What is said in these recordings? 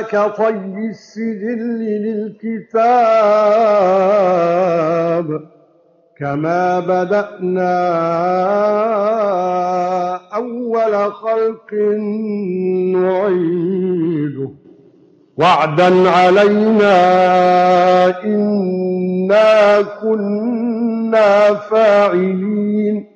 كَطَيِّ السِّجِلِّ لِلْكِتَابِ كَمَا بَدَأْنَا أَوَّلَ خَلْقٍ نُّعِيدُهُ. وَعْدًا عَلَيْنَا إِنَّا كُنَّا فَاعِلِينَ.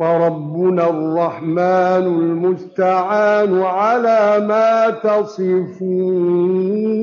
وَرَبُّنَا الرَّحْمَٰنُ الْمُسْتَعَانُ عَلَىٰ مَا تَصِفُونَ.